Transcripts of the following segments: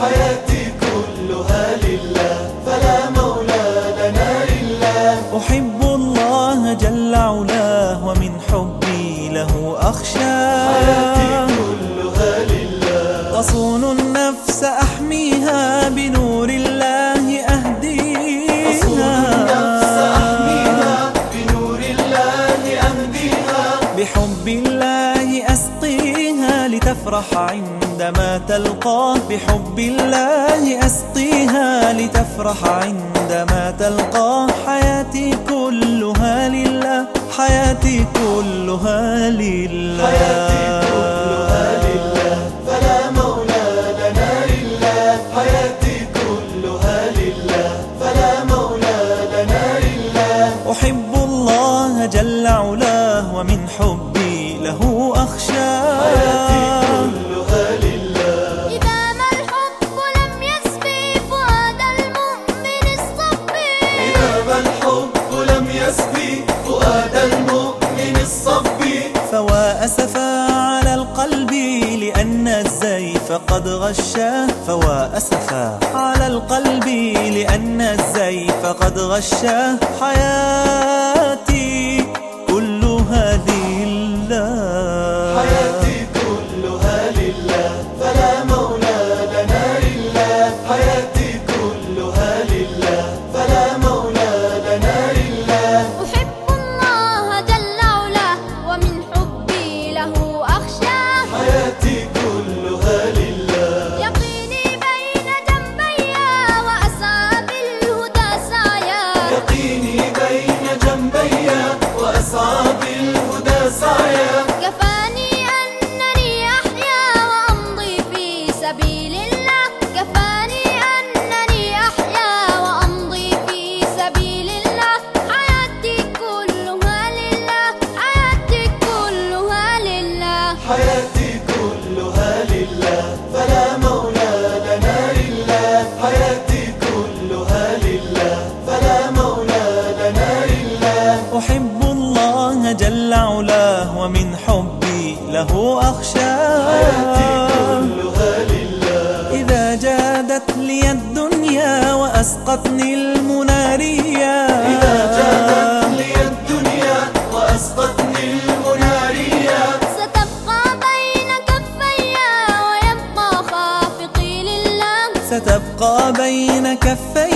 حياتي كلها لله فلا مولى لنا إلا. أحب الله جل علاه ومن حبي له حياتي أخشاه كلها لله. أصون النفس أحميها بنور الله أصون النفس أهديها أحميها بنور الله أهديها. بحب الله أسقيها لتفرح عندما تلقاه بحب الله أسقيها لتفرح عندما تلقاه حياتي كلها لله حياتي كلها لله. حياتي كلها لله فلا مولى لنا حياتي كلها لله فلا مولى لنا أحب الله جل علاه ومن حبي له حياتي أخشاه لأن الزيف قد غشاه فوا أسفا على القلب لأن الزيف قد غشاه. حياتي حياتي كلها لله فلا مولى لنا إلا. حياتي كلها لله فلا مولى لنا إلا. أحب الله جل علاه ومن حبي له حياتي أخشاه كلها لله. إذا جادت لي الدنيا وأسقطني المنارية إذا بين كفي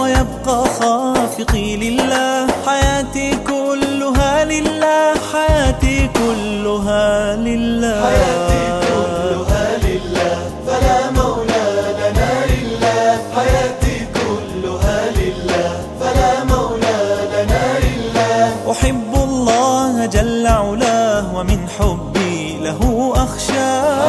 ويبقى خافقي لله. حياتي كلها لله. حياتي كلها لله. حياتي كلها لله. فلا مولى لنا حياتي كلها لله. فلا مولى لنا أحب الله جل علاه ومن حبي له حياتي أخشاه